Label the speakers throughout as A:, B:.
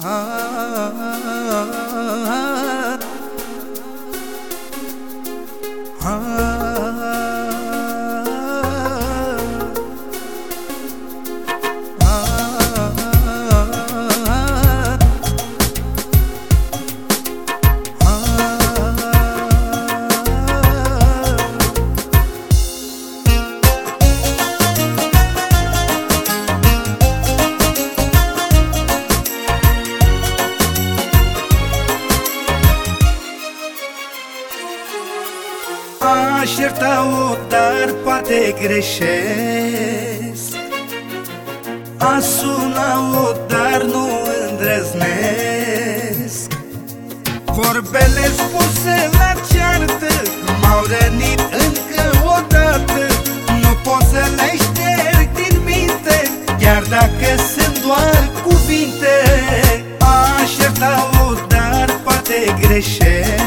A: Ah, ah, ah, Aș ierta-o, dar poate greșesc. Aș suna-o, dar nu îndrăznesc. Vorbele spuse la ceartă M-au rănit încă o dată. Nu pot să le șterg din minte Chiar dacă sunt doar cuvinte. Aș ierta-o, dar poate greșesc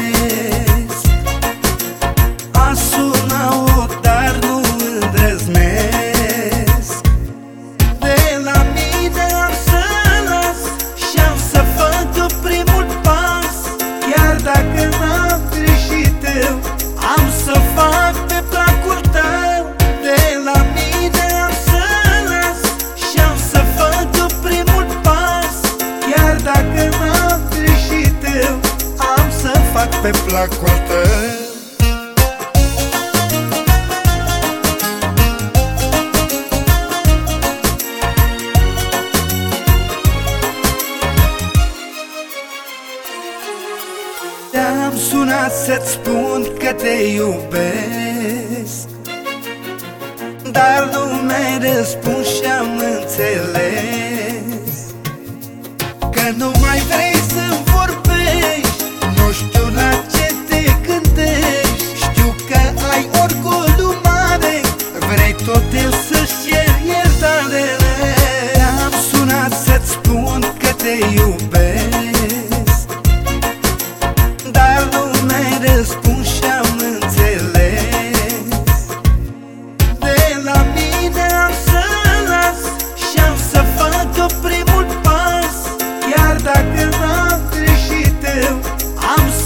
A: pe placul tău Te-am sunat să-ți spun că te iubesc Dar nu mi-ai răspuns și-am înțeles Că nu mai vrei să vorbești Nu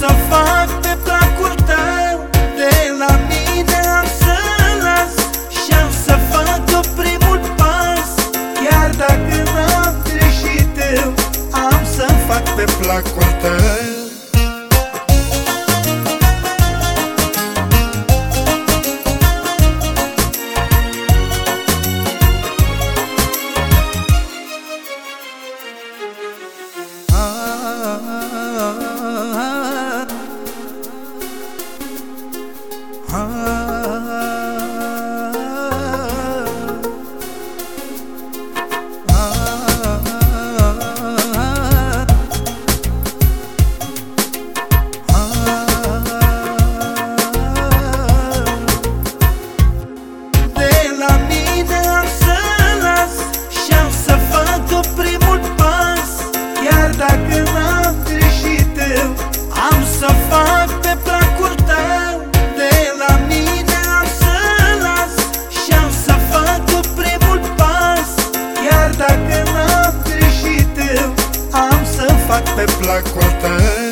A: Am há